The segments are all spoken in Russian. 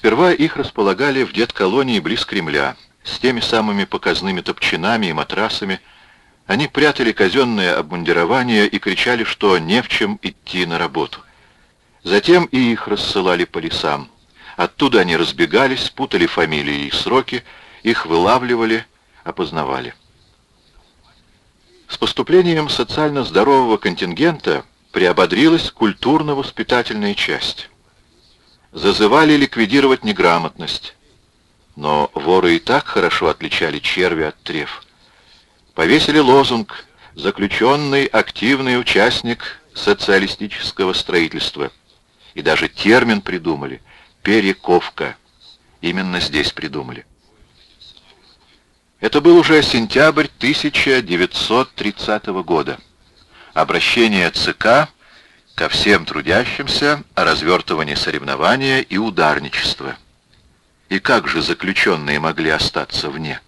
Сперва их располагали в дед-колонии близ Кремля, с теми самыми показными топчинами и матрасами. Они прятали казенное обмундирование и кричали, что не в чем идти на работу. Затем и их рассылали по лесам. Оттуда они разбегались, путали фамилии и сроки, их вылавливали, опознавали. С поступлением социально здорового контингента приободрилась культурно-воспитательная часть. Зазывали ликвидировать неграмотность. Но воры и так хорошо отличали черви от трев. Повесили лозунг «Заключенный активный участник социалистического строительства». И даже термин придумали «перековка». Именно здесь придумали. Это был уже сентябрь 1930 года. Обращение ЦК ко всем трудящимся о развертывании соревнования и ударничества. И как же заключенные могли остаться вне?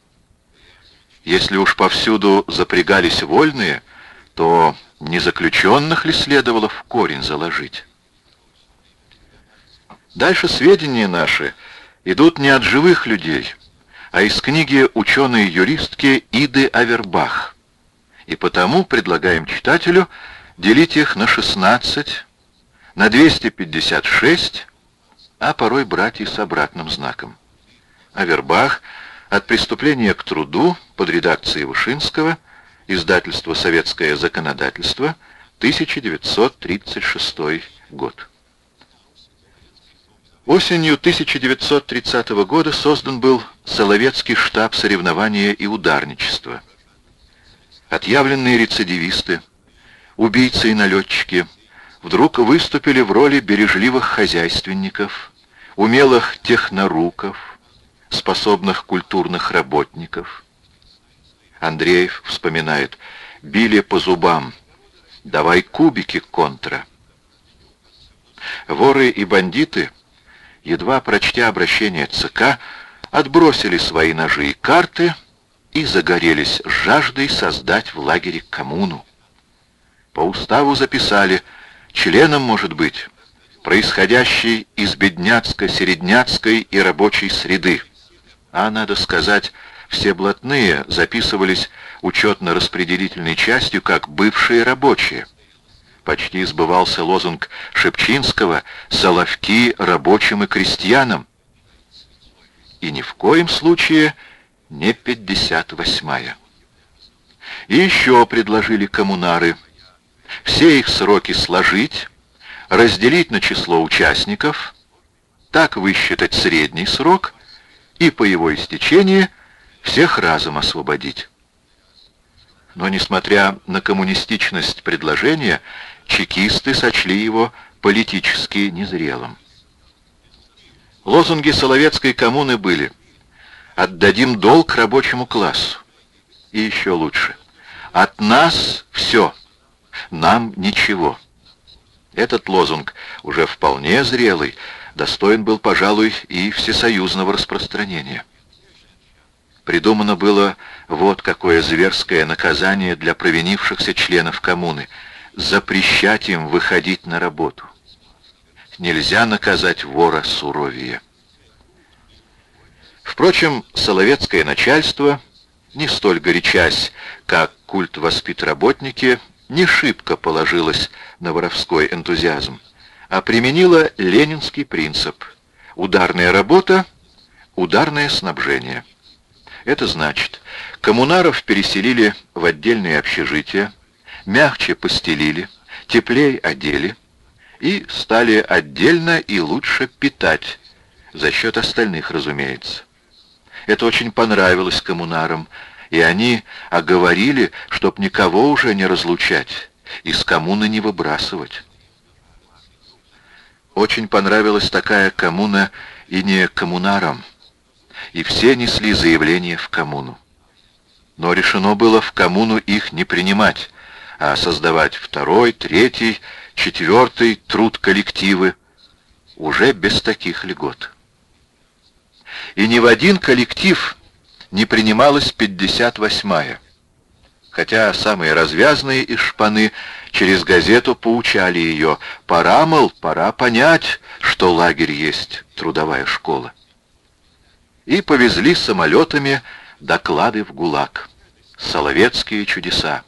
Если уж повсюду запрягались вольные, то не заключенных ли следовало в корень заложить? Дальше сведения наши идут не от живых людей, а из книги ученой-юристки Иды Авербах. И потому предлагаем читателю делить их на 16, на 256, а порой брать и с обратным знаком. Авербах «От преступления к труду» под редакцией Вышинского, издательство «Советское законодательство», 1936 год. Осенью 1930 года создан был Соловецкий штаб соревнования и ударничества. Отъявленные рецидивисты, убийцы и налетчики вдруг выступили в роли бережливых хозяйственников, умелых техноруков, способных культурных работников. Андреев вспоминает, били по зубам, давай кубики контра. Воры и бандиты — едва прочтя обращение ЦК, отбросили свои ножи и карты и загорелись жаждой создать в лагере коммуну. По уставу записали, членом может быть происходящий из бедняцко-середняцкой и рабочей среды. А, надо сказать, все блатные записывались учетно-распределительной частью как бывшие рабочие почти сбывался лозунг Шепчинского «Соловки рабочим и крестьянам». И ни в коем случае не 58-я. И еще предложили коммунары все их сроки сложить, разделить на число участников, так высчитать средний срок и по его истечении всех разом освободить. Но, несмотря на коммунистичность предложения, чекисты сочли его политически незрелым. Лозунги Соловецкой коммуны были «Отдадим долг рабочему классу» и еще лучше «От нас все, нам ничего». Этот лозунг, уже вполне зрелый, достоин был, пожалуй, и всесоюзного распространения. Придумано было вот какое зверское наказание для провинившихся членов коммуны — запрещать им выходить на работу. Нельзя наказать вора суровее. Впрочем, соловецкое начальство, не столь горячась, как культ воспитработники, не шибко положилось на воровской энтузиазм, а применило ленинский принцип «ударная работа, ударное снабжение». Это значит, коммунаров переселили в отдельные общежития, мягче постелили, теплей одели и стали отдельно и лучше питать, за счет остальных, разумеется. Это очень понравилось коммунарам, и они оговорили, чтоб никого уже не разлучать, из коммуны не выбрасывать. Очень понравилась такая коммуна и не коммунарам, и все несли заявление в коммуну. Но решено было в коммуну их не принимать, а создавать второй, третий, четвертый труд коллективы уже без таких льгот. И ни в один коллектив не принималась 58-я. хотя самые развязные из шпаны через газету поучали ее. Пора, мол, пора понять, что лагерь есть трудовая школа. И повезли самолетами доклады в ГУЛАГ. Соловецкие чудеса.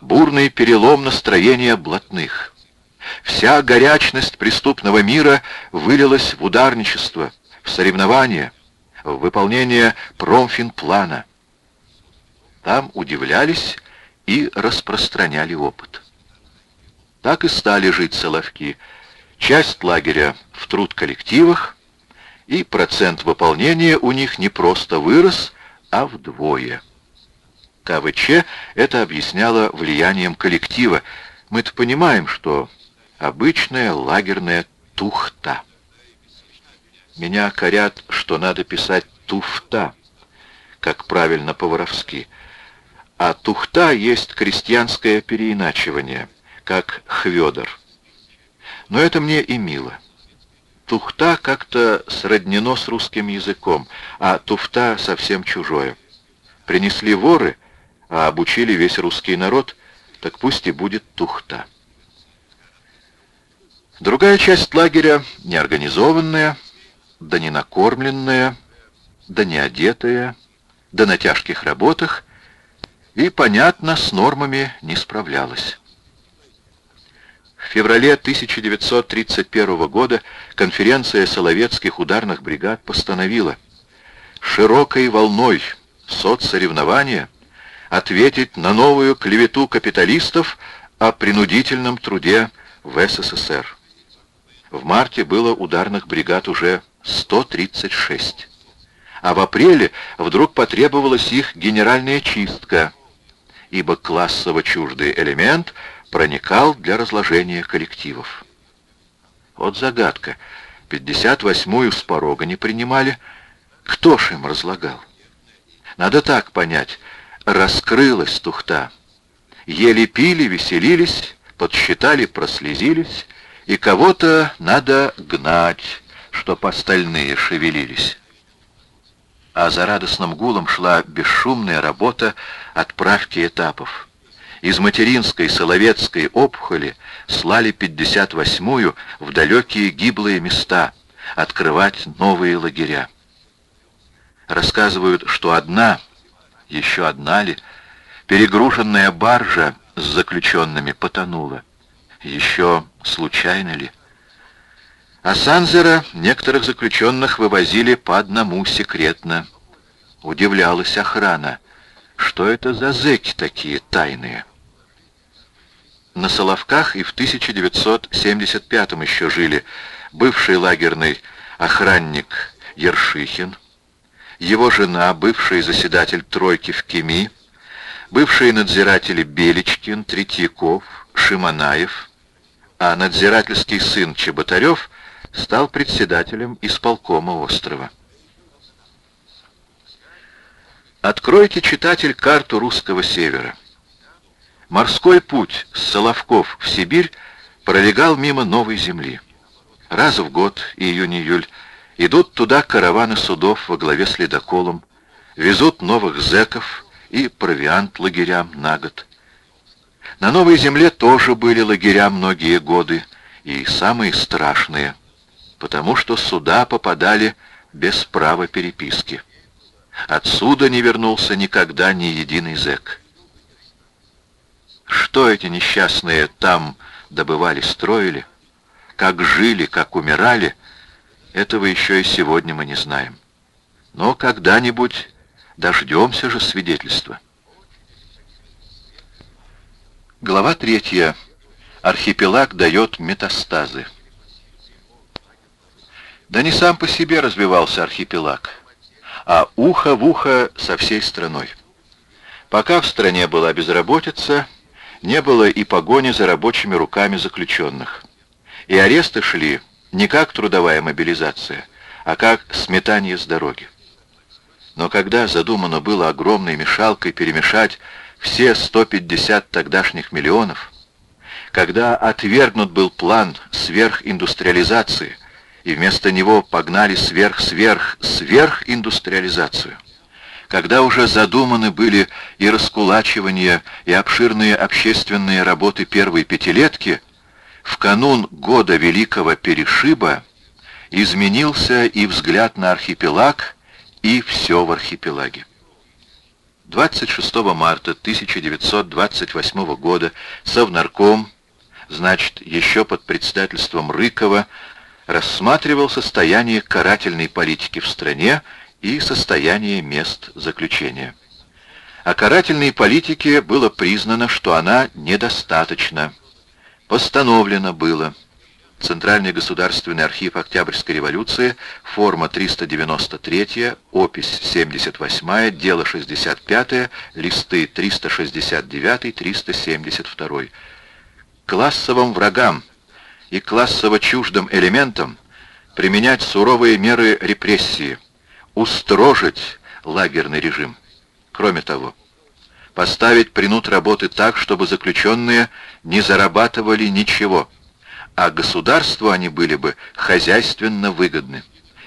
Бурный перелом настроения блатных. Вся горячность преступного мира вылилась в ударничество, в соревнования, в выполнение промфинплана. Там удивлялись и распространяли опыт. Так и стали жить соловки. Часть лагеря в труд коллективах, и процент выполнения у них не просто вырос, а вдвое. КВЧ это объясняло влиянием коллектива. Мы-то понимаем, что обычная лагерная тухта. Меня корят, что надо писать туфта, как правильно по-воровски. А тухта есть крестьянское переиначивание, как хведор. Но это мне и мило. Тухта как-то сроднено с русским языком, а туфта совсем чужое. Принесли воры, а обучили весь русский народ, так пусть и будет тухта. Другая часть лагеря, неорганизованная, да не накормленная, да не одетая, да на тяжких работах, и, понятно, с нормами не справлялась. В феврале 1931 года конференция Соловецких ударных бригад постановила широкой волной соцсоревнования ответить на новую клевету капиталистов о принудительном труде в СССР. В марте было ударных бригад уже 136. А в апреле вдруг потребовалась их генеральная чистка, ибо классово чуждый элемент проникал для разложения коллективов. Вот загадка. 58-ю с порога не принимали. Кто ж им разлагал? Надо так понять. Раскрылась тухта. Ели пили, веселились, подсчитали, прослезились, и кого-то надо гнать, чтоб остальные шевелились. А за радостным гулом шла бесшумная работа отправки этапов. Из материнской Соловецкой опухоли слали 58-ю в далекие гиблые места, открывать новые лагеря. Рассказывают, что одна, еще одна ли, перегруженная баржа с заключенными потонула. Еще случайно ли? А Санзера некоторых заключенных вывозили по одному секретно. Удивлялась охрана. Что это за зэки такие тайные? На Соловках и в 1975 еще жили бывший лагерный охранник Ершихин, его жена, бывший заседатель тройки в Кеми, бывшие надзиратели Беличкин, Третьяков, Шиманаев, а надзирательский сын Чеботарев стал председателем исполкома острова. Откройте, читатель, карту русского севера. Морской путь с Соловков в Сибирь пролегал мимо Новой Земли. Раз в год, июнь-июль, идут туда караваны судов во главе с ледоколом, везут новых зэков и провиант лагерям на год. На Новой Земле тоже были лагеря многие годы, и самые страшные, потому что сюда попадали без права переписки. Отсюда не вернулся никогда ни единый зэк. Что эти несчастные там добывали, строили, как жили, как умирали, этого еще и сегодня мы не знаем. Но когда-нибудь дождемся же свидетельства. Глава третья. Архипелаг дает метастазы. Да не сам по себе развивался архипелаг, а ухо в ухо со всей страной. Пока в стране была безработица, не было и погони за рабочими руками заключенных. И аресты шли не как трудовая мобилизация, а как сметание с дороги. Но когда задумано было огромной мешалкой перемешать все 150 тогдашних миллионов, когда отвергнут был план когда уже задуманы были и раскулачивания, и обширные общественные работы первой пятилетки, в канун года Великого Перешиба изменился и взгляд на архипелаг, и все в архипелаге. 26 марта 1928 года Совнарком, значит, еще под председательством Рыкова, рассматривал состояние карательной политики в стране и состояние мест заключения. О карательной политике было признано, что она недостаточна. Постановлено было. Центральный государственный архив Октябрьской революции, форма 393, опись 78, дело 65, листы 369-372. Классовым врагам и классово чуждым элементам применять суровые меры репрессии – устрожить лагерный режим. Кроме того, поставить принуд работы так, чтобы заключенные не зарабатывали ничего, а государству они были бы хозяйственно выгодны,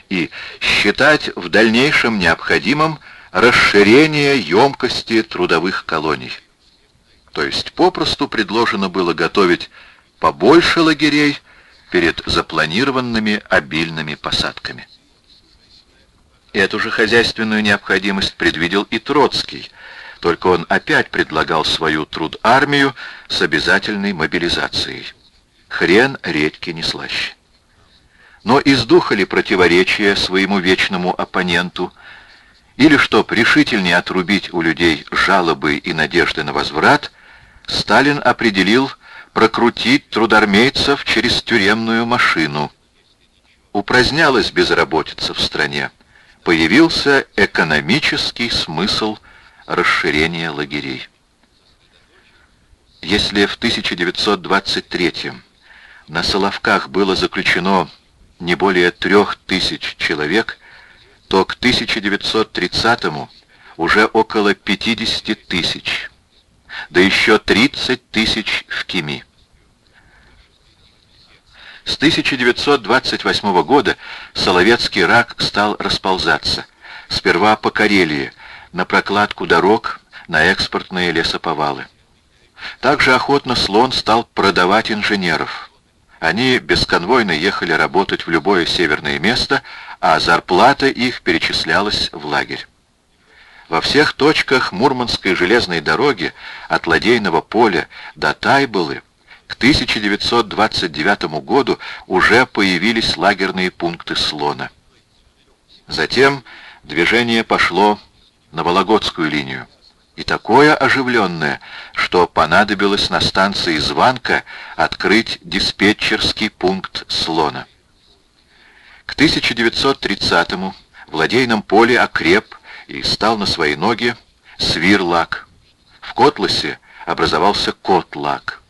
и считать в дальнейшем необходимым расширение емкости трудовых колоний. То есть попросту предложено было готовить побольше лагерей перед запланированными обильными посадками. Эту же хозяйственную необходимость предвидел и Троцкий, только он опять предлагал свою труд-армию с обязательной мобилизацией. Хрен редьки не слаще. Но из духа ли противоречия своему вечному оппоненту, или, чтоб решительнее отрубить у людей жалобы и надежды на возврат, Сталин определил прокрутить трудармейцев через тюремную машину. Упразднялась безработица в стране появился экономический смысл расширения лагерей. Если в 1923 на Соловках было заключено не более трех тысяч человек, то к 1930 уже около 50 тысяч, да еще 30 тысяч в Кими. С 1928 года Соловецкий рак стал расползаться. Сперва по Карелии, на прокладку дорог, на экспортные лесоповалы. Также охотно слон стал продавать инженеров. Они бесконвойно ехали работать в любое северное место, а зарплата их перечислялась в лагерь. Во всех точках Мурманской железной дороги от Ладейного поля до Тайбылы к 1929 году уже появились лагерные пункты Слона. Затем движение пошло на Вологодскую линию. И такое оживленное, что понадобилось на станции Званка открыть диспетчерский пункт Слона. К 1930-му в ладейном поле окреп и стал на свои ноги Свирлак. В Котласе образовался Котлак.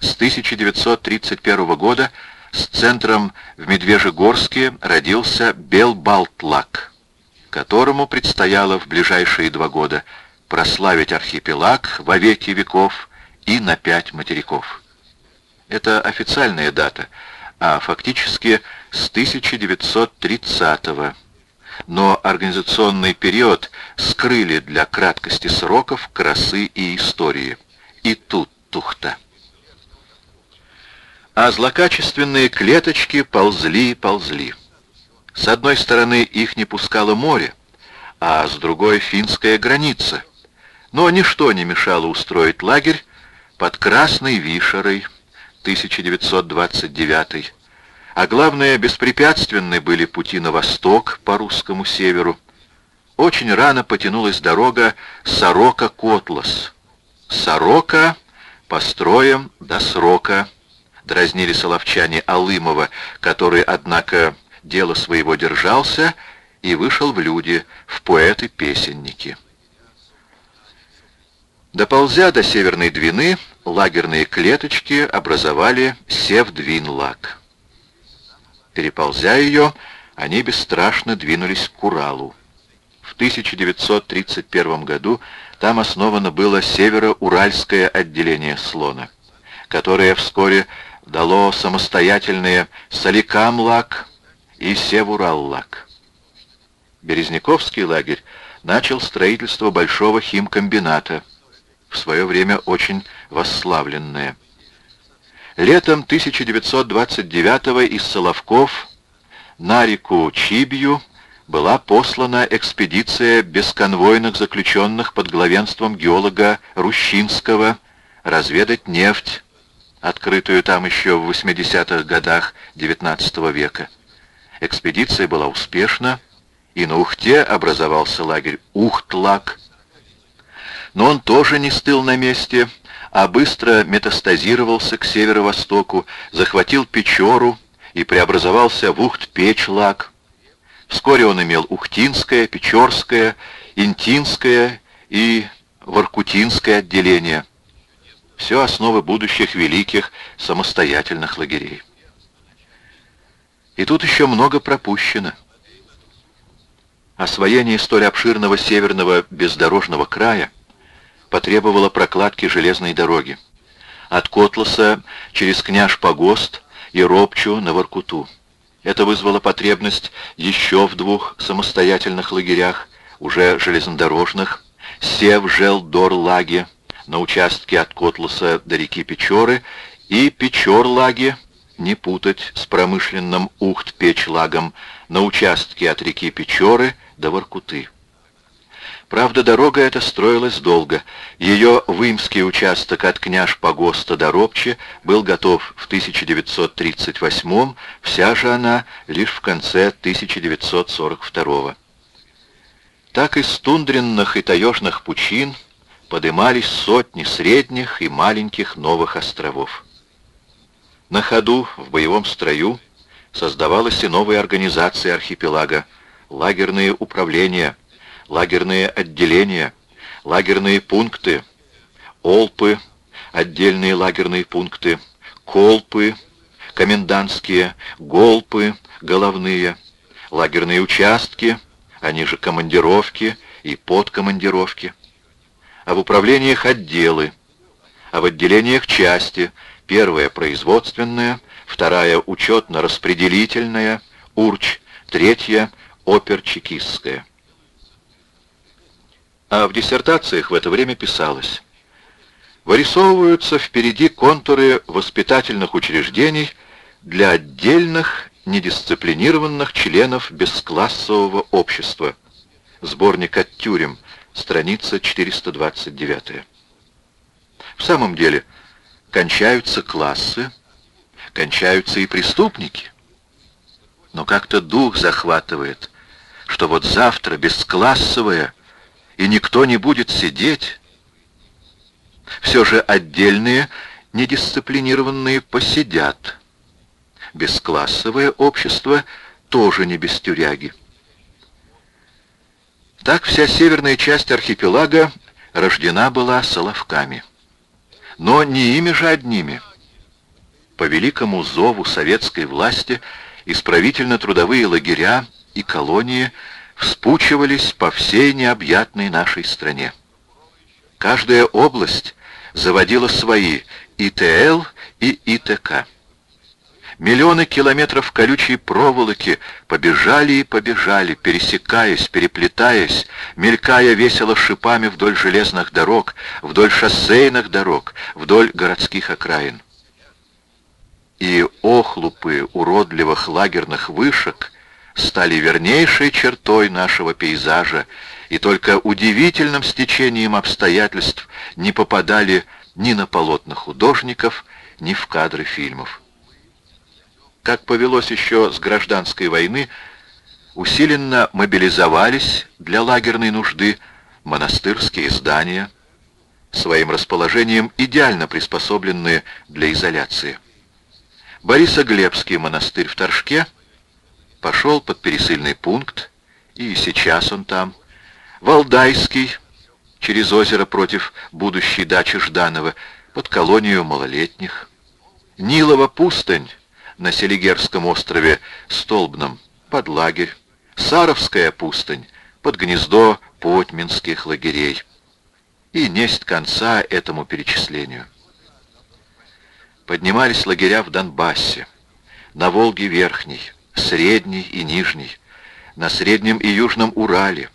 С 1931 года с центром в Медвежьегорске родился Белбалтлак, которому предстояло в ближайшие два года прославить архипелаг во веки веков и на пять материков. Это официальная дата, а фактически с 1930 -го. Но организационный период скрыли для краткости сроков, красы и истории. И тут тухта а злокачественные клеточки ползли и ползли. С одной стороны их не пускало море, а с другой финская граница. Но ничто не мешало устроить лагерь под Красной Вишерой 1929 а главное, беспрепятственны были пути на восток по русскому северу. Очень рано потянулась дорога Сорока-Котлас. Сорока построим до срока дразнили соловчане Алымова, который, однако, дело своего держался и вышел в люди, в поэты-песенники. Доползя до Северной Двины, лагерные клеточки образовали Севдвинлаг. Переползя ее, они бесстрашно двинулись к Уралу. В 1931 году там основано было Северо-Уральское отделение Слона, которое вскоре дало самостоятельные Саликамлак и Севураллак. Березняковский лагерь начал строительство большого химкомбината, в свое время очень восславленное. Летом 1929 из Соловков на реку Чибью была послана экспедиция бесконвойных заключенных под главенством геолога Рущинского разведать нефть, открытую там еще в 80-х годах XIX века. Экспедиция была успешна, и на Ухте образовался лагерь Ухтлаг. Но он тоже не стыл на месте, а быстро метастазировался к северо-востоку, захватил Печору и преобразовался в Ухт-Печ-Лаг. Вскоре он имел Ухтинское, Печорское, Интинское и Воркутинское отделение. Все основы будущих великих самостоятельных лагерей. И тут еще много пропущено. Освоение столь обширного северного бездорожного края потребовало прокладки железной дороги. От Котласа через Княж-Погост и Робчу на Воркуту. Это вызвало потребность еще в двух самостоятельных лагерях, уже железнодорожных, Сев-Жел-Дор-Лаге на участке от Котласа до реки Печоры и Печор-Лаге, не путать с промышленным Ухт-Печ-Лагом, на участке от реки Печоры до Воркуты. Правда, дорога эта строилась долго. Ее вымский участок от княж Погоста до Робче был готов в 1938 вся же она лишь в конце 1942 -го. Так из тундренных и таежных пучин подымались сотни средних и маленьких новых островов. На ходу, в боевом строю, создавалась и новая организация архипелага, лагерные управления, лагерные отделения, лагерные пункты, олпы, отдельные лагерные пункты, колпы, комендантские, голпы, головные, лагерные участки, они же командировки и подкомандировки, а в управлениях отделы, а в отделениях части, первая производственная, вторая учетно-распределительная, УРЧ, третья опер-чекистская. А в диссертациях в это время писалось. Вырисовываются впереди контуры воспитательных учреждений для отдельных недисциплинированных членов бесклассового общества. Сборник от тюрем, страница 429. В самом деле, кончаются классы, кончаются и преступники. Но как-то дух захватывает, что вот завтра бесклассовое, и никто не будет сидеть. Все же отдельные, недисциплинированные посидят. Бесклассовое общество тоже не без тюряги. Так вся северная часть архипелага рождена была соловками. Но не ими же одними. По великому зову советской власти исправительно-трудовые лагеря и колонии вспучивались по всей необъятной нашей стране. Каждая область заводила свои ИТЛ и ИТК. Миллионы километров колючей проволоки побежали и побежали, пересекаясь, переплетаясь, мелькая весело шипами вдоль железных дорог, вдоль шоссейных дорог, вдоль городских окраин. И охлупы уродливых лагерных вышек стали вернейшей чертой нашего пейзажа, и только удивительным стечением обстоятельств не попадали ни на полотна художников, ни в кадры фильмов. Как повелось еще с гражданской войны, усиленно мобилизовались для лагерной нужды монастырские здания, своим расположением идеально приспособленные для изоляции. Борисоглебский монастырь в Торжке пошел под пересыльный пункт, и сейчас он там. Валдайский, через озеро против будущей дачи Жданова, под колонию малолетних. Нилова пустынь, на Селигерском острове Столбном, под лагерь, Саровская пустынь, под гнездо потьминских лагерей. И несть конца этому перечислению. Поднимались лагеря в Донбассе, на Волге Верхней, Средней и Нижней, на Среднем и Южном Урале,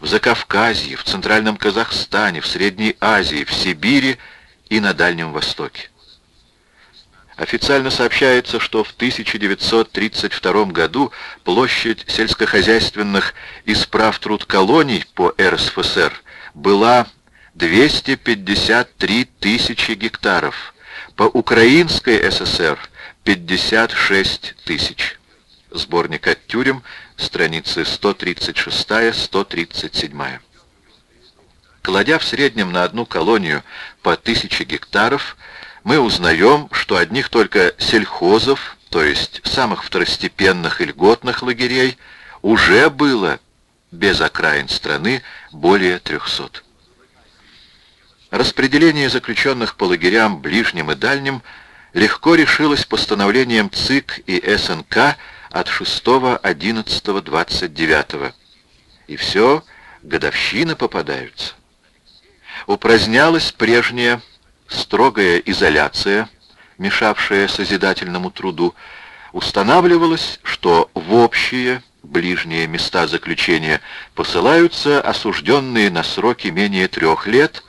в Закавказье, в Центральном Казахстане, в Средней Азии, в Сибири и на Дальнем Востоке. Официально сообщается, что в 1932 году площадь сельскохозяйственных исправ труд колоний по РСФСР была 253 тысячи гектаров, по Украинской ССР 56 тысяч. Сборник от тюрем, страницы 136-137. Кладя в среднем на одну колонию по тысяче гектаров, мы узнаем, что одних только сельхозов, то есть самых второстепенных и льготных лагерей, уже было без окраин страны более 300. Распределение заключенных по лагерям ближним и дальним легко решилось постановлением ЦИК и СНК от 6.11.29. И все, годовщины попадаются. Упразднялась прежняя строгая изоляция, мешавшая созидательному труду, устанавливалось, что в общие ближние места заключения посылаются осужденные на сроки менее трех лет,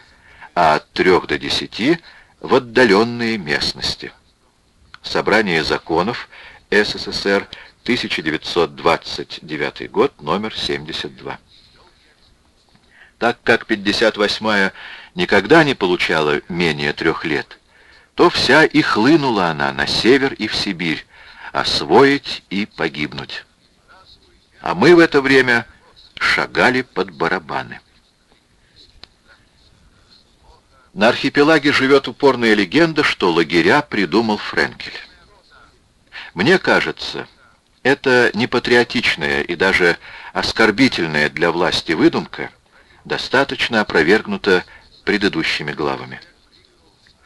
а от трех до десяти в отдаленные местности. Собрание законов СССР, 1929 год, номер 72. Так как 58-я никогда не получала менее трех лет, то вся и хлынула она на север и в Сибирь, освоить и погибнуть. А мы в это время шагали под барабаны. На архипелаге живет упорная легенда, что лагеря придумал Френкель. Мне кажется, это непатриотичная и даже оскорбительная для власти выдумка достаточно опровергнута предыдущими главами.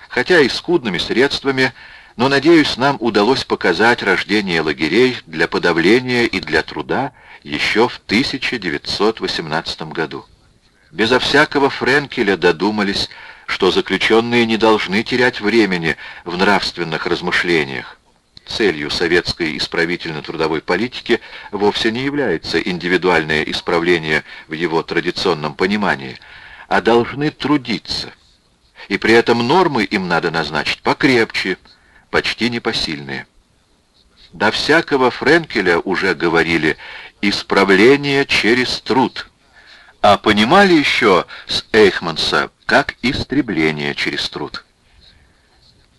Хотя и скудными средствами, но, надеюсь, нам удалось показать рождение лагерей для подавления и для труда еще в 1918 году. Безо всякого Френкеля додумались, что заключенные не должны терять времени в нравственных размышлениях. Целью советской исправительно-трудовой политики вовсе не является индивидуальное исправление в его традиционном понимании – а должны трудиться. И при этом нормы им надо назначить покрепче, почти непосильные. До всякого Френкеля уже говорили «исправление через труд», а понимали еще с Эйхманса как истребление через труд.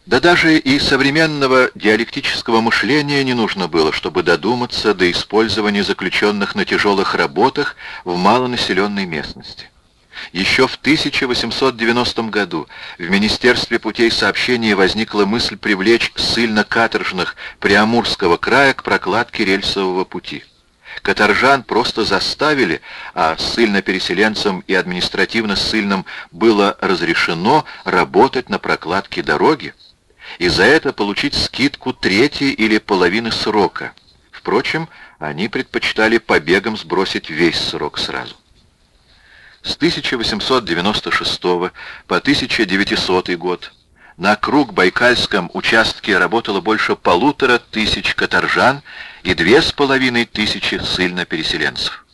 Да даже и современного диалектического мышления не нужно было, чтобы додуматься до использования заключенных на тяжелых работах в малонаселенной местности. Еще в 1890 году в Министерстве путей сообщения возникла мысль привлечь ссыльно-каторжных Приамурского края к прокладке рельсового пути. Каторжан просто заставили, а ссыльно-переселенцам и административно-ссыльным было разрешено работать на прокладке дороги и за это получить скидку трети или половины срока. Впрочем, они предпочитали побегом сбросить весь срок сразу. С 1896 по 1900 год на круг Байкальском участке работало больше полутора тысяч каторжан и две с половиной тысячи ссыльно-переселенцев.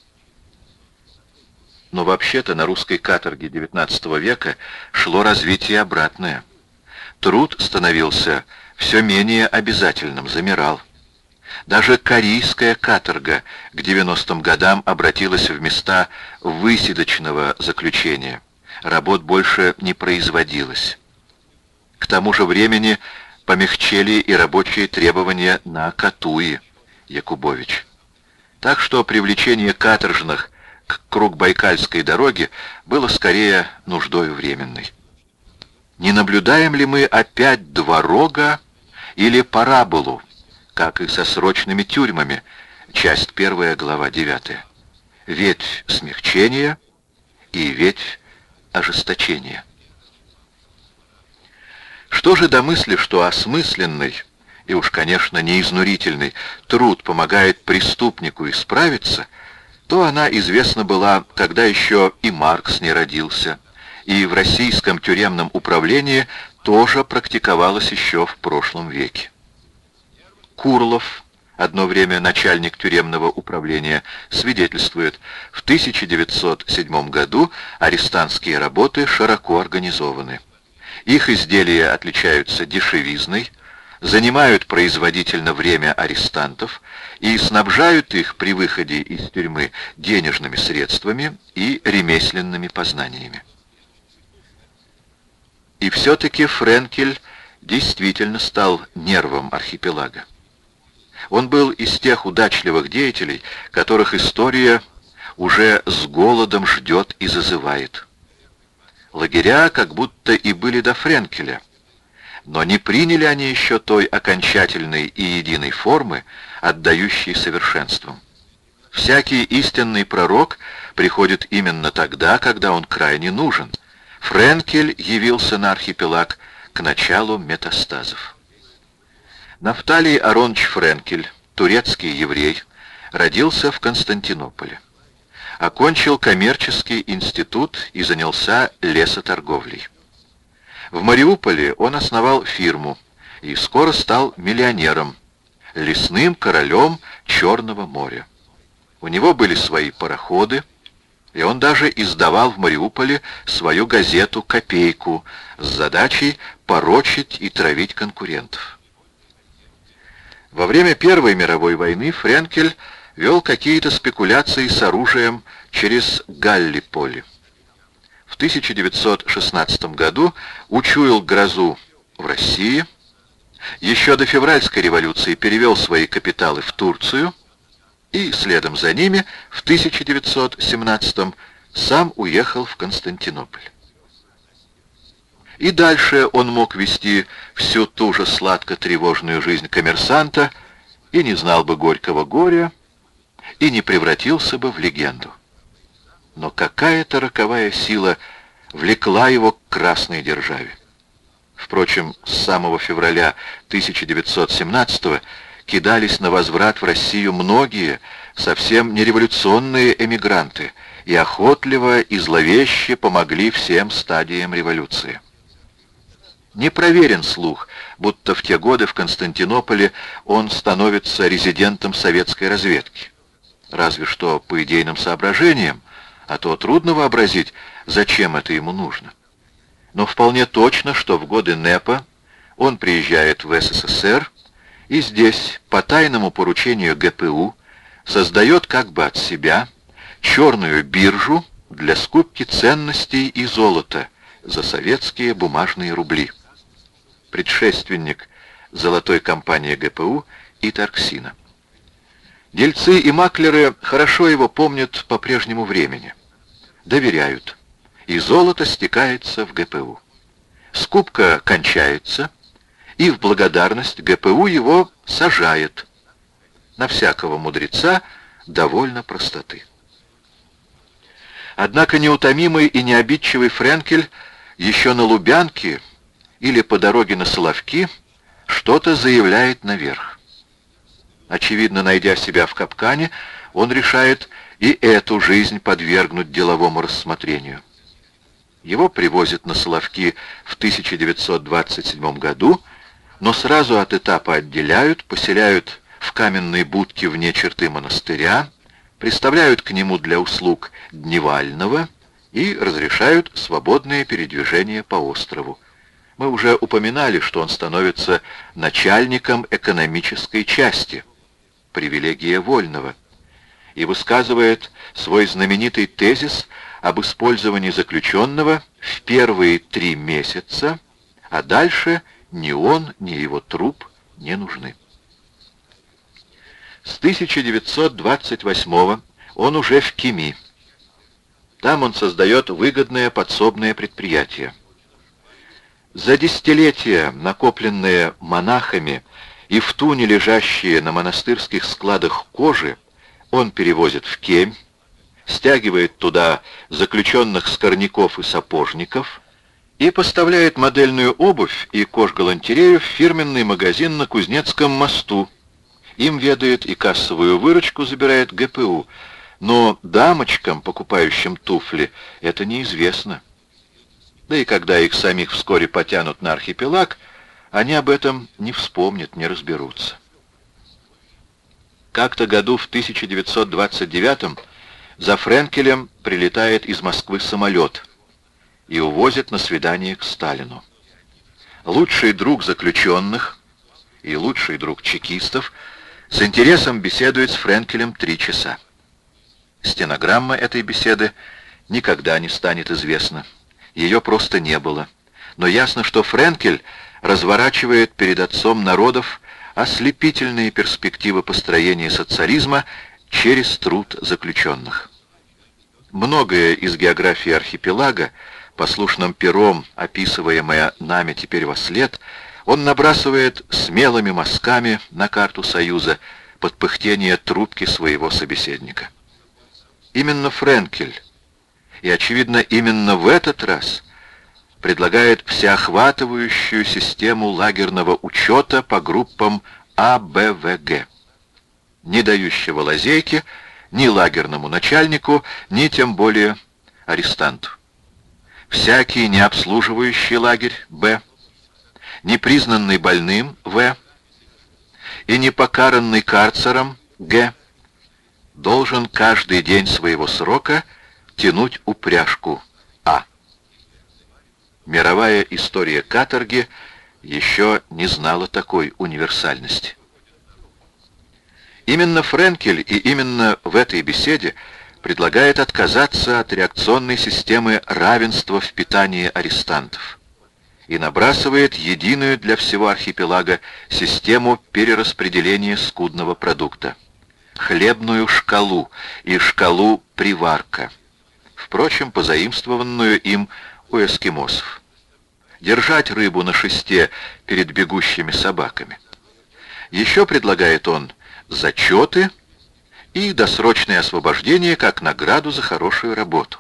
Но вообще-то на русской каторге XIX века шло развитие обратное. Труд становился все менее обязательным, замирал. Даже корейская каторга к 90-м годам обратилась в места высидочного заключения. Работ больше не производилось. К тому же времени помягчели и рабочие требования на Катуи, Якубович. Так что привлечение каторжных к Кругбайкальской дороге было скорее нуждой временной. Не наблюдаем ли мы опять дворога или параболу, как и со срочными тюрьмами, часть 1, глава 9. Ветвь смягчения и ветвь ожесточения. Что же до мысли, что осмысленный и уж, конечно, неизнурительный труд помогает преступнику исправиться, то она известна была, когда еще и Маркс не родился, и в российском тюремном управлении тоже практиковалась еще в прошлом веке. Курлов, одно время начальник тюремного управления, свидетельствует, в 1907 году арестантские работы широко организованы. Их изделия отличаются дешевизной, занимают производительно время арестантов и снабжают их при выходе из тюрьмы денежными средствами и ремесленными познаниями. И все-таки Френкель действительно стал нервом архипелага. Он был из тех удачливых деятелей, которых история уже с голодом ждет и зазывает. Лагеря как будто и были до Френкеля, но не приняли они еще той окончательной и единой формы, отдающей совершенством. Всякий истинный пророк приходит именно тогда, когда он крайне нужен. Френкель явился на архипелаг к началу метастазов. Нафталий Аронч Френкель, турецкий еврей, родился в Константинополе. Окончил коммерческий институт и занялся лесоторговлей. В Мариуполе он основал фирму и скоро стал миллионером, лесным королем Черного моря. У него были свои пароходы, и он даже издавал в Мариуполе свою газету «Копейку» с задачей порочить и травить конкурентов. Во время Первой мировой войны Френкель вел какие-то спекуляции с оружием через Галлиполи. 1916 году учуял грозу в России, еще до февральской революции перевел свои капиталы в Турцию и следом за ними в 1917 сам уехал в Константинополь. И дальше он мог вести всю ту же сладко-тревожную жизнь коммерсанта и не знал бы горького горя, и не превратился бы в легенду но какая-то роковая сила влекла его к красной державе. Впрочем, с самого февраля 1917 кидались на возврат в Россию многие, совсем не революционные эмигранты, и охотливо и зловеще помогли всем стадиям революции. Не проверен слух, будто в те годы в Константинополе он становится резидентом советской разведки. Разве что по идейным соображениям, а то трудно вообразить, зачем это ему нужно. Но вполне точно, что в годы НЭПа он приезжает в СССР и здесь, по тайному поручению ГПУ, создает как бы от себя черную биржу для скупки ценностей и золота за советские бумажные рубли. Предшественник золотой компании ГПУ и Торксина. Дельцы и маклеры хорошо его помнят по прежнему времени доверяют, и золото стекается в ГПУ. Скупка кончается, и в благодарность ГПУ его сажает. На всякого мудреца довольно простоты. Однако неутомимый и необидчивый Френкель еще на Лубянке или по дороге на Соловки что-то заявляет наверх. Очевидно, найдя себя в капкане, он решает и эту жизнь подвергнуть деловому рассмотрению. Его привозят на Соловки в 1927 году, но сразу от этапа отделяют, поселяют в каменной будке вне черты монастыря, представляют к нему для услуг дневального и разрешают свободное передвижение по острову. Мы уже упоминали, что он становится начальником экономической части, привилегия вольного – и высказывает свой знаменитый тезис об использовании заключенного в первые три месяца, а дальше ни он, ни его труп не нужны. С 1928 он уже в Кими. Там он создает выгодное подсобное предприятие. За десятилетия, накопленные монахами и в туне лежащие на монастырских складах кожи, он перевозит в Кемь, стягивает туда заключенных скорняков и сапожников и поставляет модельную обувь и кожгалантерею в фирменный магазин на Кузнецком мосту. Им ведает и кассовую выручку забирает ГПУ, но дамочкам, покупающим туфли, это неизвестно. Да и когда их самих вскоре потянут на архипелаг, они об этом не вспомнят, не разберутся. Как-то году в 1929 за Френкелем прилетает из Москвы самолет и увозят на свидание к Сталину. Лучший друг заключенных и лучший друг чекистов с интересом беседует с Френкелем три часа. Стенограмма этой беседы никогда не станет известна. Ее просто не было. Но ясно, что Френкель разворачивает перед отцом народов ослепительные перспективы построения социализма через труд заключенных. Многое из географии архипелага, послушным пером, описываемое нами теперь во след, он набрасывает смелыми мазками на карту Союза под пыхтение трубки своего собеседника. Именно Френкель, и, очевидно, именно в этот раз предлагает всеохватывающую систему лагерного учета по группам А, Б, В, Г не дающего лазейки ни лагерному начальнику, ни тем более арестанту. Всякий необслуживающий лагерь Б, непризнанный больным В и непокаранный карцером Г должен каждый день своего срока тянуть упряжку А. Мировая история каторги еще не знала такой универсальности. Именно Френкель и именно в этой беседе предлагает отказаться от реакционной системы равенства в питании арестантов и набрасывает единую для всего архипелага систему перераспределения скудного продукта, хлебную шкалу и шкалу приварка, впрочем, позаимствованную им у эскимосов. Держать рыбу на шесте перед бегущими собаками. Еще предлагает он зачеты и досрочное освобождение как награду за хорошую работу.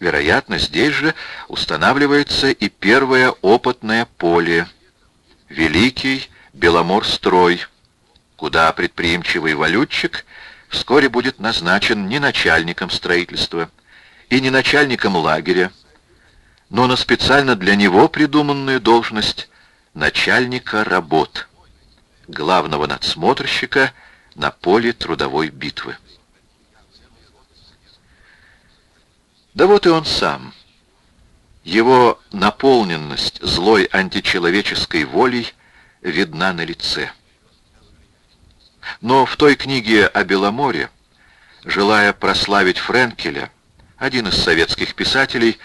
Вероятно, здесь же устанавливается и первое опытное поле, Великий Беломорстрой, куда предприимчивый валютчик вскоре будет назначен не начальником строительства и не начальником лагеря, но на специально для него придуманную должность начальника работ главного надсмотрщика на поле трудовой битвы. Да вот и он сам. Его наполненность злой античеловеческой волей видна на лице. Но в той книге о Беломоре, желая прославить Френкеля, один из советских писателей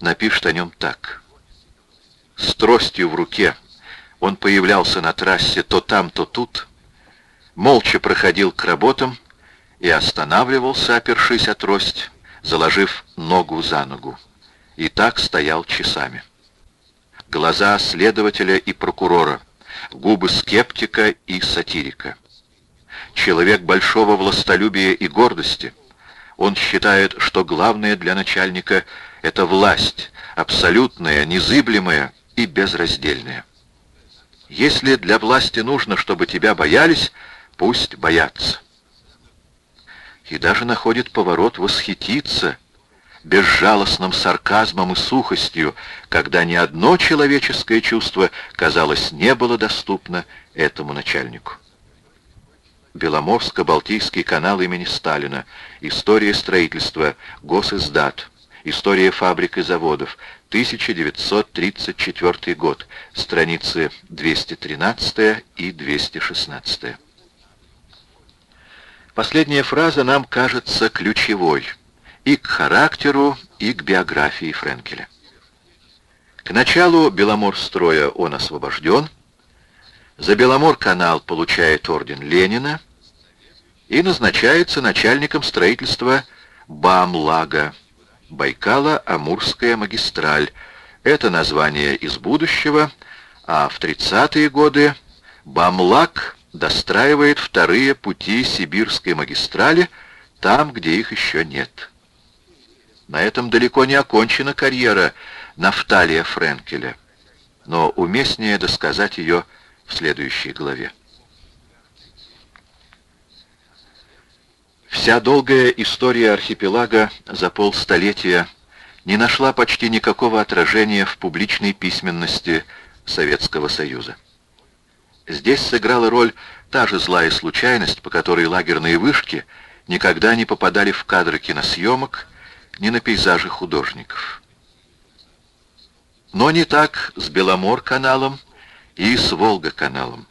напишет о нем так. «С тростью в руке» Он появлялся на трассе то там, то тут, молча проходил к работам и останавливался, опершись о трость, заложив ногу за ногу. И так стоял часами. Глаза следователя и прокурора, губы скептика и сатирика. Человек большого властолюбия и гордости. Он считает, что главное для начальника — это власть, абсолютная, незыблемая и безраздельная. Если для власти нужно, чтобы тебя боялись, пусть боятся. И даже находит поворот восхититься безжалостным сарказмом и сухостью, когда ни одно человеческое чувство, казалось, не было доступно этому начальнику. Беломорско-Балтийский канал имени Сталина, история строительства, госиздат, история фабрик и заводов, 1934 год, страницы 213 и 216. Последняя фраза нам кажется ключевой и к характеру, и к биографии Френкеля. К началу Беломорстроя он освобожден, за Беломор-канал получает орден Ленина и назначается начальником строительства Бамлага, Байкало-Амурская магистраль. Это название из будущего, а в 30-е годы Бамлак достраивает вторые пути Сибирской магистрали там, где их еще нет. На этом далеко не окончена карьера Нафталия Френкеля, но уместнее досказать ее в следующей главе. Вся долгая история архипелага за полстолетия не нашла почти никакого отражения в публичной письменности Советского Союза. Здесь сыграла роль та же злая случайность, по которой лагерные вышки никогда не попадали в кадры киносъемок, ни на пейзажи художников. Но не так с Беломор-каналом и с Волга-каналом.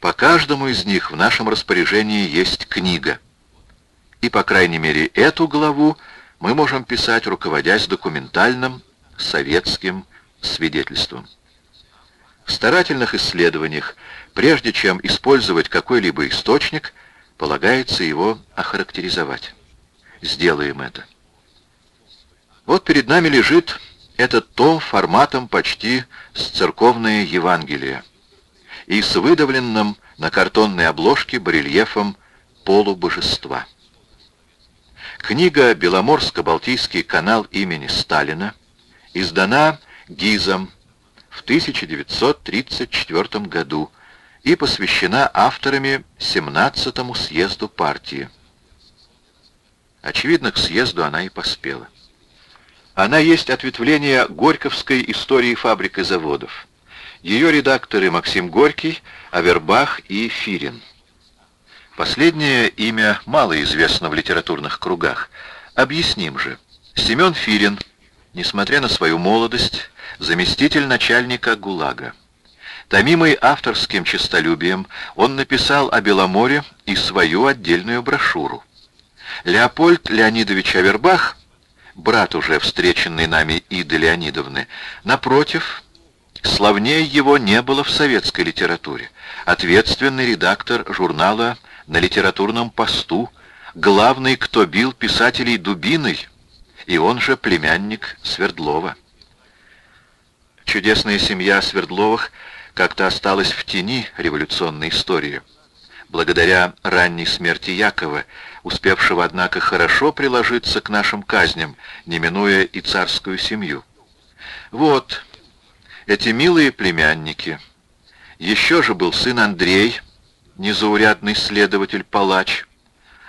По каждому из них в нашем распоряжении есть книга. И, по крайней мере, эту главу мы можем писать, руководясь документальным советским свидетельством. В старательных исследованиях, прежде чем использовать какой-либо источник, полагается его охарактеризовать. Сделаем это. Вот перед нами лежит этот том форматом почти с церковное Евангелие и с выдавленным на картонной обложке барельефом полубожества. Книга «Беломорско-Балтийский канал имени Сталина» издана Гизом в 1934 году и посвящена авторами 17-му съезду партии. Очевидно, к съезду она и поспела. Она есть ответвление Горьковской истории фабрик и заводов. Ее редакторы Максим Горький, Авербах и Фирин. Последнее имя мало известно в литературных кругах. Объясним же. Семен Фирин, несмотря на свою молодость, заместитель начальника ГУЛАГа. Томимый авторским честолюбием, он написал о Беломоре и свою отдельную брошюру. Леопольд Леонидович Авербах брат уже встреченный нами Иды Леонидовны, напротив, славнее его не было в советской литературе. Ответственный редактор журнала «На литературном посту», главный, кто бил писателей дубиной, и он же племянник Свердлова. Чудесная семья Свердловых как-то осталась в тени революционной истории. Благодаря ранней смерти Якова успевшего, однако, хорошо приложиться к нашим казням, не минуя и царскую семью. Вот, эти милые племянники. Еще же был сын Андрей, незаурядный следователь-палач,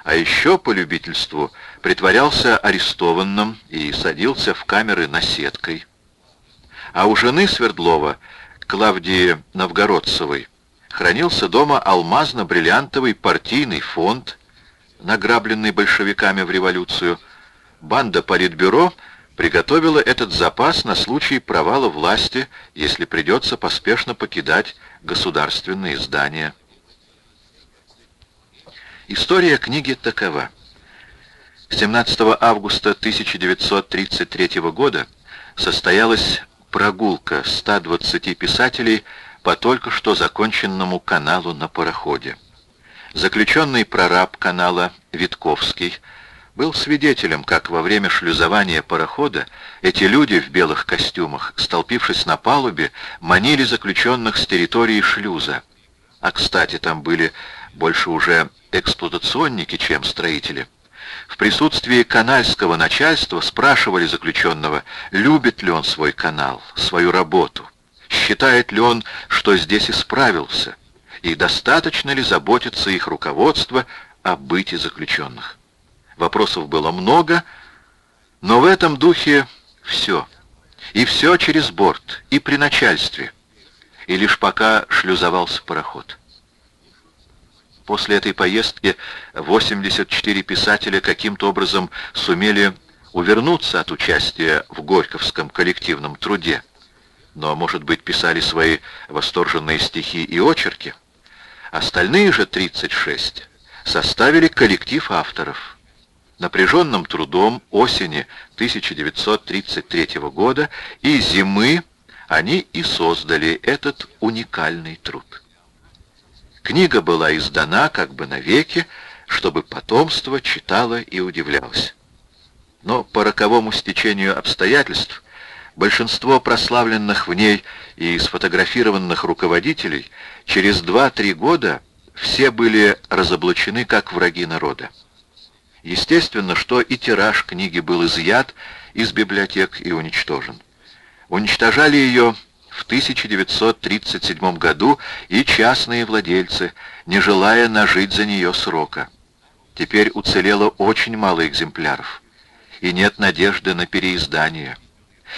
а еще по любительству притворялся арестованным и садился в камеры наседкой. А у жены Свердлова, Клавдии Новгородцевой, хранился дома алмазно-бриллиантовый партийный фонд, награбленный большевиками в революцию, банда Политбюро приготовила этот запас на случай провала власти, если придется поспешно покидать государственные здания. История книги такова. 17 августа 1933 года состоялась прогулка 120 писателей по только что законченному каналу на пароходе. Заключенный прораб канала Витковский был свидетелем, как во время шлюзования парохода эти люди в белых костюмах, столпившись на палубе, манили заключенных с территории шлюза. А, кстати, там были больше уже эксплуатационники, чем строители. В присутствии канальского начальства спрашивали заключенного, любит ли он свой канал, свою работу, считает ли он, что здесь исправился – и достаточно ли заботится их руководство о быте заключенных. Вопросов было много, но в этом духе все. И все через борт, и при начальстве, и лишь пока шлюзовался пароход. После этой поездки 84 писателя каким-то образом сумели увернуться от участия в Горьковском коллективном труде, но, может быть, писали свои восторженные стихи и очерки. Остальные же 36 составили коллектив авторов. Напряженным трудом осени 1933 года и зимы они и создали этот уникальный труд. Книга была издана как бы навеки, чтобы потомство читало и удивлялось. Но по роковому стечению обстоятельств Большинство прославленных в ней и сфотографированных руководителей через 2-3 года все были разоблачены как враги народа. Естественно, что и тираж книги был изъят из библиотек и уничтожен. Уничтожали ее в 1937 году и частные владельцы, не желая нажить за нее срока. Теперь уцелело очень мало экземпляров, и нет надежды на переиздание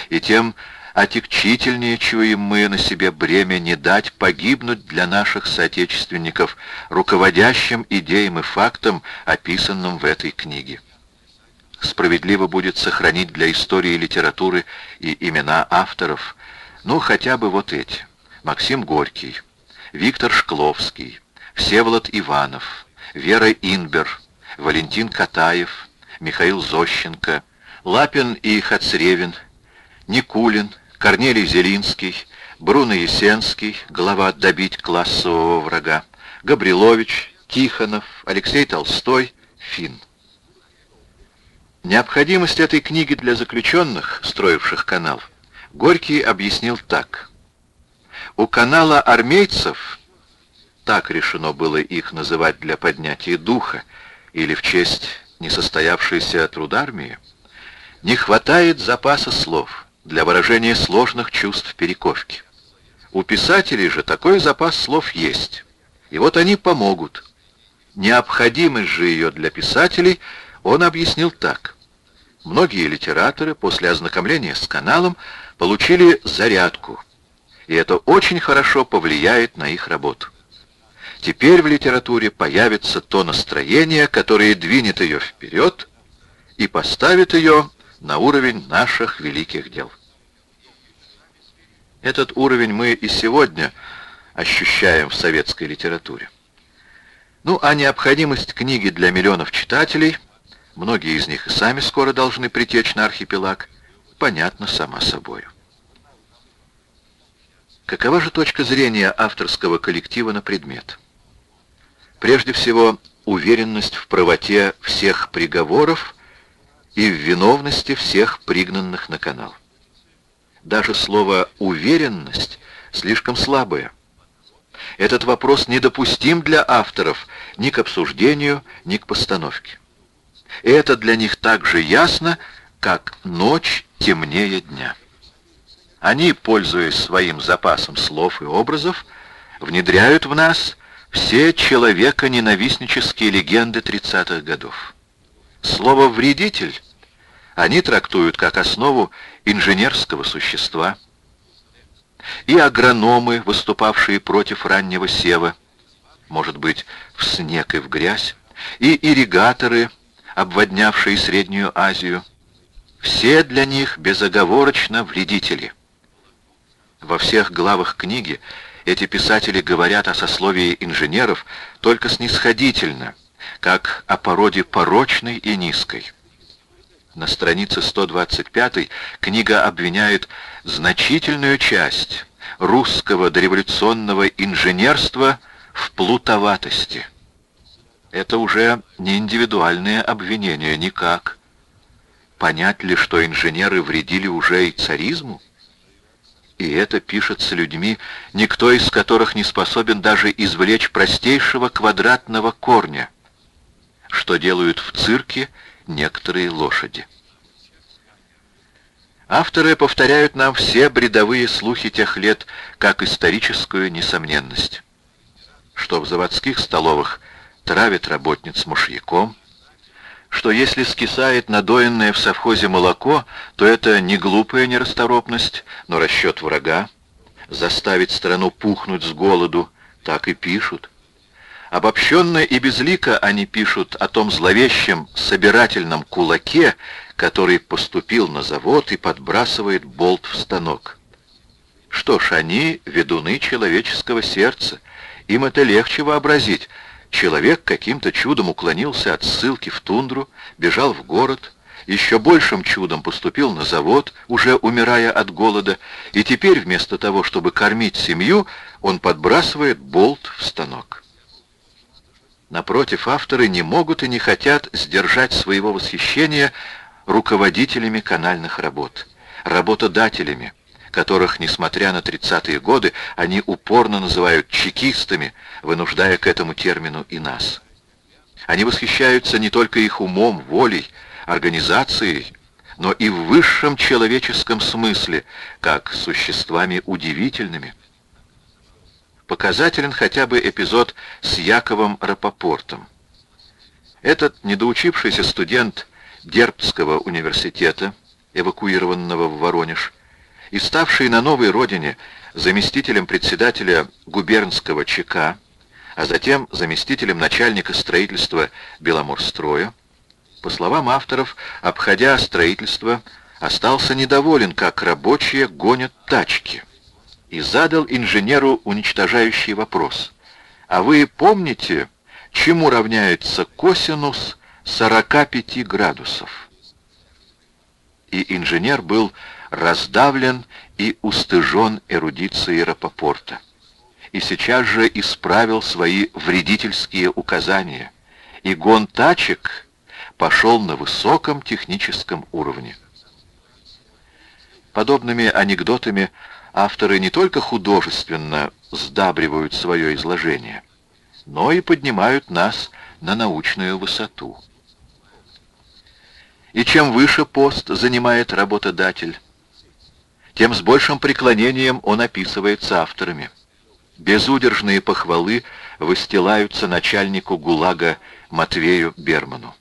и тем отягчительнее чуем мы на себе бремя не дать погибнуть для наших соотечественников руководящим идеям и фактам, описанным в этой книге. Справедливо будет сохранить для истории литературы и имена авторов, ну хотя бы вот эти. Максим Горький, Виктор Шкловский, Всеволод Иванов, Вера Инбер, Валентин Катаев, Михаил Зощенко, Лапин и Хацревин, Никулин, Корнелий Зелинский, Бруно Есенский, глава «Добить классового врага», Габрилович, Тихонов, Алексей Толстой, Фин. Необходимость этой книги для заключенных, строивших канал, Горький объяснил так. У канала армейцев, так решено было их называть для поднятия духа или в честь несостоявшейся трудармии, не хватает запаса слов для выражения сложных чувств перековки. У писателей же такой запас слов есть, и вот они помогут. Необходимость же ее для писателей он объяснил так. Многие литераторы после ознакомления с каналом получили зарядку, и это очень хорошо повлияет на их работу. Теперь в литературе появится то настроение, которое двинет ее вперед и поставит ее на уровень наших великих дел. Этот уровень мы и сегодня ощущаем в советской литературе. Ну, а необходимость книги для миллионов читателей, многие из них и сами скоро должны притечь на архипелаг, понятно сама собой. Какова же точка зрения авторского коллектива на предмет? Прежде всего, уверенность в правоте всех приговоров и в виновности всех пригнанных на канал. Даже слово «уверенность» слишком слабое. Этот вопрос недопустим для авторов ни к обсуждению, ни к постановке. Это для них так же ясно, как ночь темнее дня. Они, пользуясь своим запасом слов и образов, внедряют в нас все человека-ненавистнические легенды 30-х годов. Слово «вредитель» они трактуют как основу инженерского существа. И агрономы, выступавшие против раннего сева, может быть, в снег и в грязь, и ирригаторы, обводнявшие Среднюю Азию, все для них безоговорочно вредители. Во всех главах книги эти писатели говорят о сословии инженеров только снисходительно, как о породе порочной и низкой. На странице 125 книга обвиняет значительную часть русского дореволюционного инженерства в плутоватости. Это уже не индивидуальное обвинение никак. Понять ли, что инженеры вредили уже и царизму? И это пишется людьми, никто из которых не способен даже извлечь простейшего квадратного корня, что делают в цирке некоторые лошади. Авторы повторяют нам все бредовые слухи тех лет, как историческую несомненность. Что в заводских столовых травят работниц мышьяком, что если скисает надоенное в совхозе молоко, то это не глупая нерасторопность, но расчет врага, заставить страну пухнуть с голоду, так и пишут. Обобщенно и безлико они пишут о том зловещем собирательном кулаке, который поступил на завод и подбрасывает болт в станок. Что ж, они ведуны человеческого сердца. Им это легче вообразить. Человек каким-то чудом уклонился от ссылки в тундру, бежал в город, еще большим чудом поступил на завод, уже умирая от голода, и теперь вместо того, чтобы кормить семью, он подбрасывает болт в станок. Напротив, авторы не могут и не хотят сдержать своего восхищения руководителями канальных работ, работодателями, которых, несмотря на 30-е годы, они упорно называют чекистами, вынуждая к этому термину и нас. Они восхищаются не только их умом, волей, организацией, но и в высшем человеческом смысле, как существами удивительными, Показателен хотя бы эпизод с Яковом Рапопортом. Этот недоучившийся студент Дербцкого университета, эвакуированного в Воронеж, и ставший на новой родине заместителем председателя губернского ЧК, а затем заместителем начальника строительства Беломорстроя, по словам авторов, обходя строительство, остался недоволен, как рабочие гонят тачки, и задал инженеру уничтожающий вопрос. «А вы помните, чему равняется косинус 45 градусов?» И инженер был раздавлен и устыжен эрудицией Рапопорта. И сейчас же исправил свои вредительские указания. И гон тачек пошел на высоком техническом уровне. Подобными анекдотами авторы не только художественно сдабривают свое изложение, но и поднимают нас на научную высоту. И чем выше пост занимает работодатель, тем с большим преклонением он описывается авторами. Безудержные похвалы выстилаются начальнику ГУЛАГа Матвею Берману.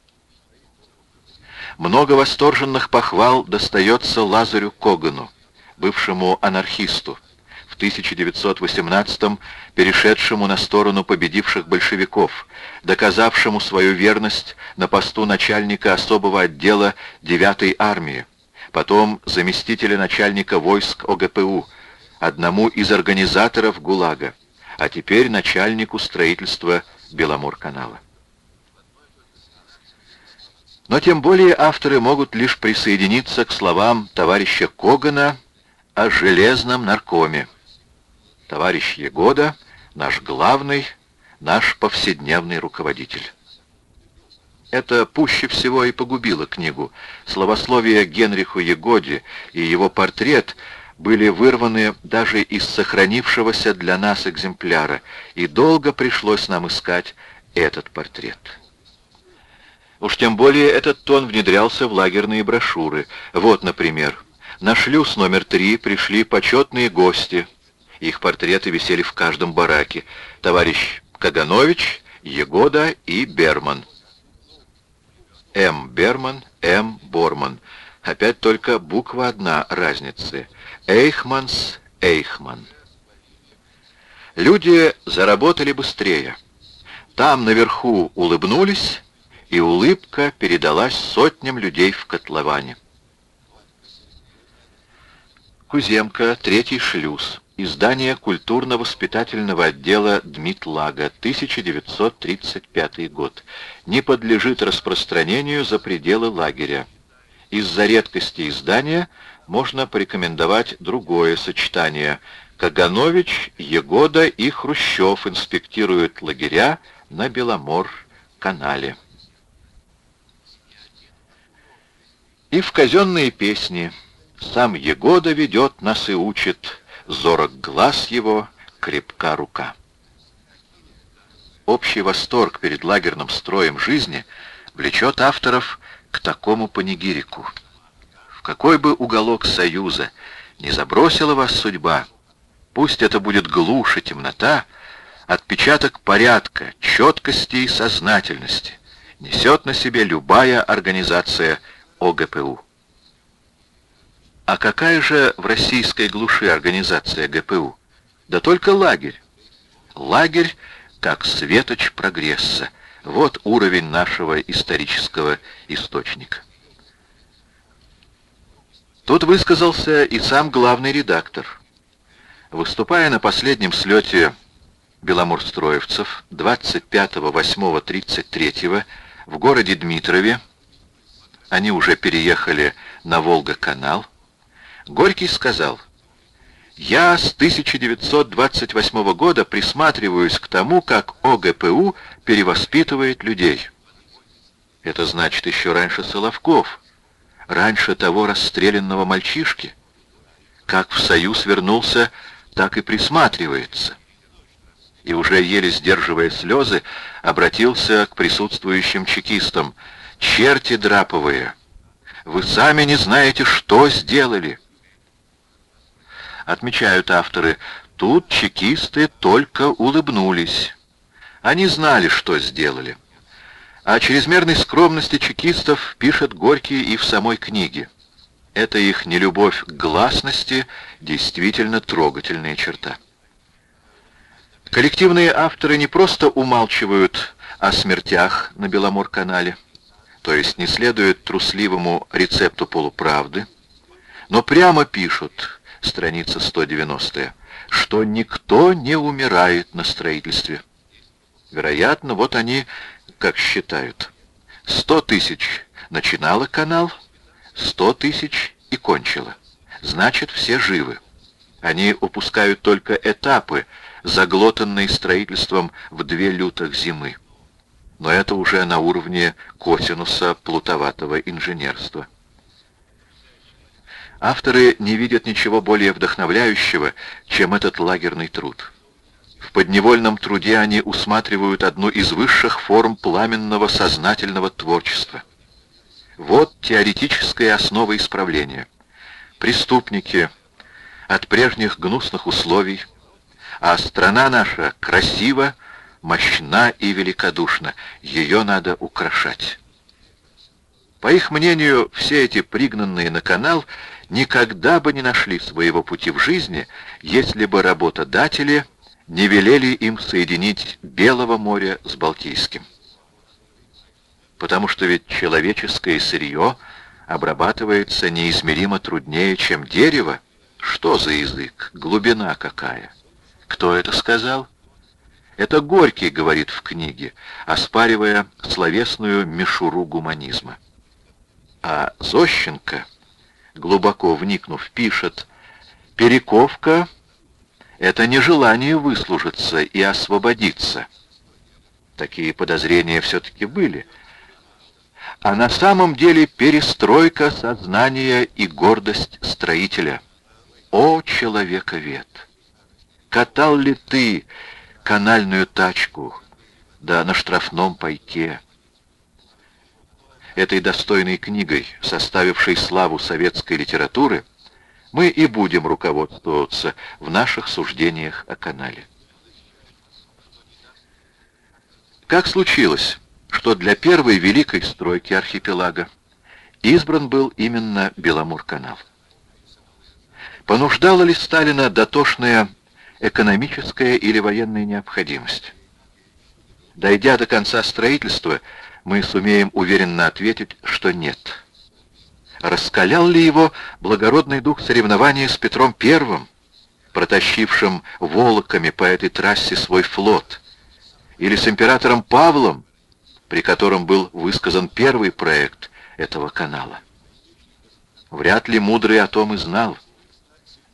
Много восторженных похвал достается Лазарю Когану, бывшему анархисту, в 1918-м перешедшему на сторону победивших большевиков, доказавшему свою верность на посту начальника особого отдела 9-й армии, потом заместителя начальника войск ОГПУ, одному из организаторов ГУЛАГа, а теперь начальнику строительства Беломорканала. Но тем более авторы могут лишь присоединиться к словам товарища Когана о железном наркоме. Товарищ Егода — наш главный, наш повседневный руководитель. Это пуще всего и погубило книгу. Словословие Генриху Егоде и его портрет были вырваны даже из сохранившегося для нас экземпляра, и долго пришлось нам искать этот портрет. Уж тем более этот тон внедрялся в лагерные брошюры. Вот, например, на шлюз номер три пришли почетные гости. Их портреты висели в каждом бараке. Товарищ Каганович, Егода и Берман. М. Берман, М. Борман. Опять только буква одна разницы. Эйхманс, Эйхман. Люди заработали быстрее. Там наверху улыбнулись, и улыбка передалась сотням людей в котловане. Куземка, третий шлюз. Издание культурно-воспитательного отдела Дмитлага, 1935 год. Не подлежит распространению за пределы лагеря. Из-за редкости издания можно порекомендовать другое сочетание. Каганович, Егода и Хрущев инспектируют лагеря на Беломор-канале. И в казенные песни сам Егода ведет нас и учит, зорок глаз его, крепка рука. Общий восторг перед лагерным строем жизни влечет авторов к такому панигирику. В какой бы уголок Союза не забросила вас судьба, пусть это будет глушь и темнота, отпечаток порядка, четкости и сознательности несет на себе любая организация ОГПУ. А какая же в российской глуши организация ГПУ? Да только лагерь. Лагерь как светоч прогресса. Вот уровень нашего исторического источника. Тут высказался и сам главный редактор. Выступая на последнем слете беломорстроевцев 25-8-33 в городе Дмитрове, они уже переехали на Волга-канал, Горький сказал, «Я с 1928 года присматриваюсь к тому, как ОГПУ перевоспитывает людей». Это значит еще раньше Соловков, раньше того расстрелянного мальчишки. Как в Союз вернулся, так и присматривается. И уже еле сдерживая слезы, обратился к присутствующим чекистам. «Черти драповые! Вы сами не знаете, что сделали!» Отмечают авторы, тут чекисты только улыбнулись. Они знали, что сделали. О чрезмерной скромности чекистов пишет Горький и в самой книге. эта их нелюбовь к гласности действительно трогательная черта. Коллективные авторы не просто умалчивают о смертях на Беломор-канале, то есть не следуют трусливому рецепту полуправды, но прямо пишут, страница 190 что никто не умирает на строительстве. Вероятно, вот они, как считают, 100 тысяч начинала канал, 100 тысяч и кончила. Значит, все живы. Они упускают только этапы, заглотанные строительством в две лютых зимы. Но это уже на уровне косинуса плутоватого инженерства. Авторы не видят ничего более вдохновляющего, чем этот лагерный труд. В подневольном труде они усматривают одну из высших форм пламенного сознательного творчества. Вот теоретическая основа исправления. Преступники от прежних гнусных условий, а страна наша красива, мощна и великодушна, ее надо украшать. По их мнению, все эти пригнанные на канал никогда бы не нашли своего пути в жизни, если бы работодатели не велели им соединить Белого моря с Балтийским. Потому что ведь человеческое сырье обрабатывается неизмеримо труднее, чем дерево. Что за язык? Глубина какая? Кто это сказал? Это Горький говорит в книге, оспаривая словесную мишуру гуманизма. А Зощенко, глубоко вникнув, пишет, «Перековка — это не желание выслужиться и освободиться». Такие подозрения все-таки были. А на самом деле перестройка сознания и гордость строителя. О, человековед! Катал ли ты канальную тачку, да на штрафном пайке? Этой достойной книгой, составившей славу советской литературы, мы и будем руководствоваться в наших суждениях о канале. Как случилось, что для первой великой стройки архипелага избран был именно Беломор-канал? Понуждала ли Сталина дотошная экономическая или военная необходимость? Дойдя до конца строительства, мы сумеем уверенно ответить, что нет. Раскалял ли его благородный дух соревнования с Петром Первым, протащившим волоками по этой трассе свой флот, или с императором Павлом, при котором был высказан первый проект этого канала? Вряд ли мудрый о том и знал.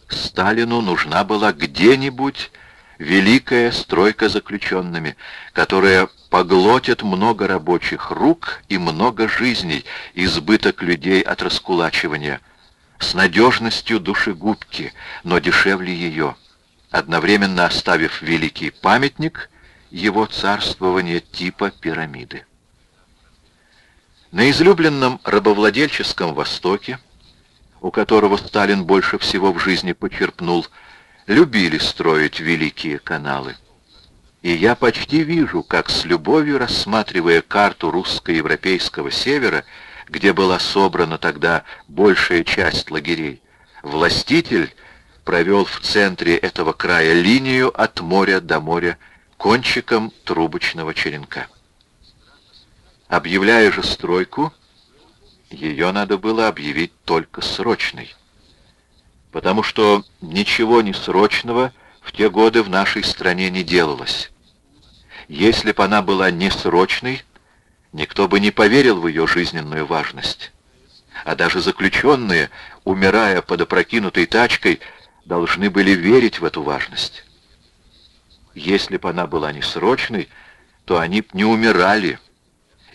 Сталину нужна была где-нибудь великая стройка заключенными, которая поглотит много рабочих рук и много жизней, избыток людей от раскулачивания, с надежностью душегубки, но дешевле ее, одновременно оставив великий памятник его царствования типа пирамиды. На излюбленном рабовладельческом Востоке, у которого Сталин больше всего в жизни почерпнул, любили строить великие каналы. И я почти вижу, как с любовью рассматривая карту русско-европейского севера, где была собрана тогда большая часть лагерей, властитель провел в центре этого края линию от моря до моря кончиком трубочного черенка. Объявляя же стройку, ее надо было объявить только срочной, потому что ничего не срочного в те годы в нашей стране не делалось. Если бы она была несрочной, никто бы не поверил в ее жизненную важность. А даже заключенные, умирая под опрокинутой тачкой, должны были верить в эту важность. Если бы она была несрочной, то они б не умирали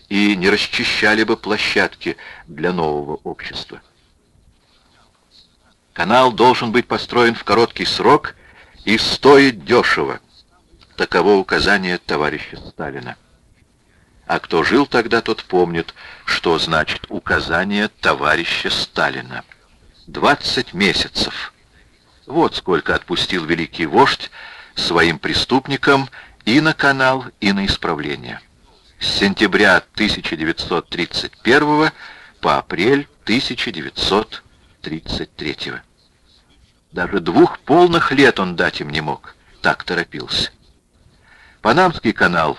и не расчищали бы площадки для нового общества. Канал должен быть построен в короткий срок и стоить дешево. Таково указание товарища Сталина. А кто жил тогда, тот помнит, что значит указание товарища Сталина. 20 месяцев. Вот сколько отпустил великий вождь своим преступникам и на канал, и на исправление. С сентября 1931 по апрель 1932 33-го. Даже двух полных лет он дать им не мог, так торопился. Панамский канал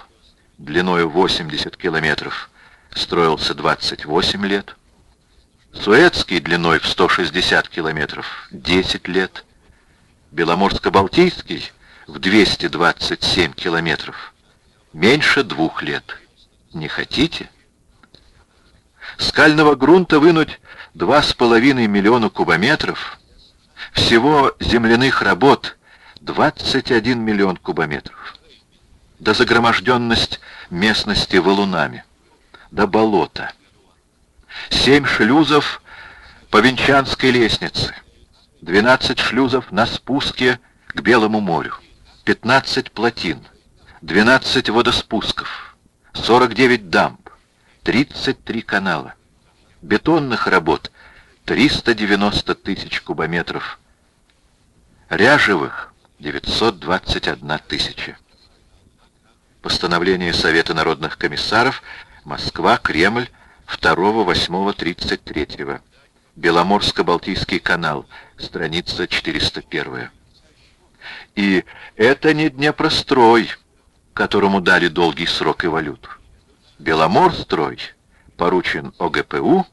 длиною 80 километров строился 28 лет. Суэцкий длиной в 160 километров 10 лет. Беломорско-Балтийский в 227 километров меньше двух лет. Не хотите? Скального грунта вынуть 2,5 миллиона кубометров, всего земляных работ 21 миллион кубометров. Да загроможденность местности валунами, да болота. Семь шлюзов по Венчанской лестнице, 12 шлюзов на спуске к Белому морю, 15 плотин, 12 водоспусков, 49 дамб, 33 канала. Бетонных работ 390 тысяч кубометров. Ряжевых 921 тысяча. Постановление Совета народных комиссаров Москва, Кремль 2-8-33. Беломорско-Балтийский канал, страница 401. И это не Днепрострой, которому дали долгий срок и валюту. Беломорстрой поручен ОГПУ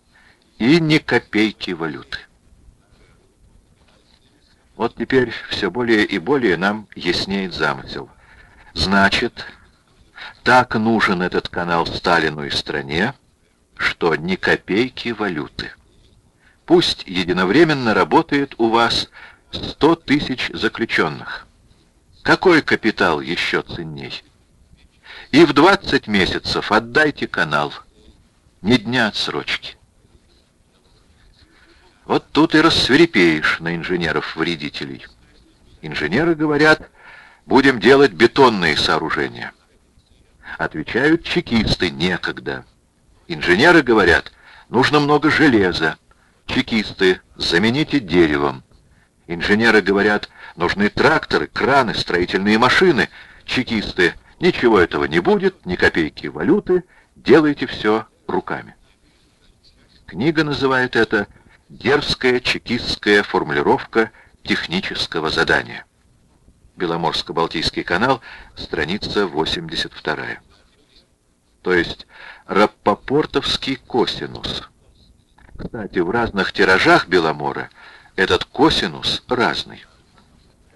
и ни копейки валюты. Вот теперь все более и более нам яснеет замысел. Значит, так нужен этот канал Сталину и стране, что ни копейки валюты. Пусть единовременно работает у вас 100 тысяч заключенных. Какой капитал еще ценней? И в 20 месяцев отдайте канал. Ни дня отсрочки. Вот тут и рассверепеешь на инженеров-вредителей. Инженеры говорят, будем делать бетонные сооружения. Отвечают чекисты, некогда. Инженеры говорят, нужно много железа. Чекисты, замените деревом. Инженеры говорят, нужны тракторы, краны, строительные машины. Чекисты, Ничего этого не будет, ни копейки валюты, делайте все руками. Книга называет это «Дерзкая чекистская формулировка технического задания». Беломорско-Балтийский канал, страница 82. То есть раппопортовский косинус. Кстати, в разных тиражах Беломора этот косинус разный.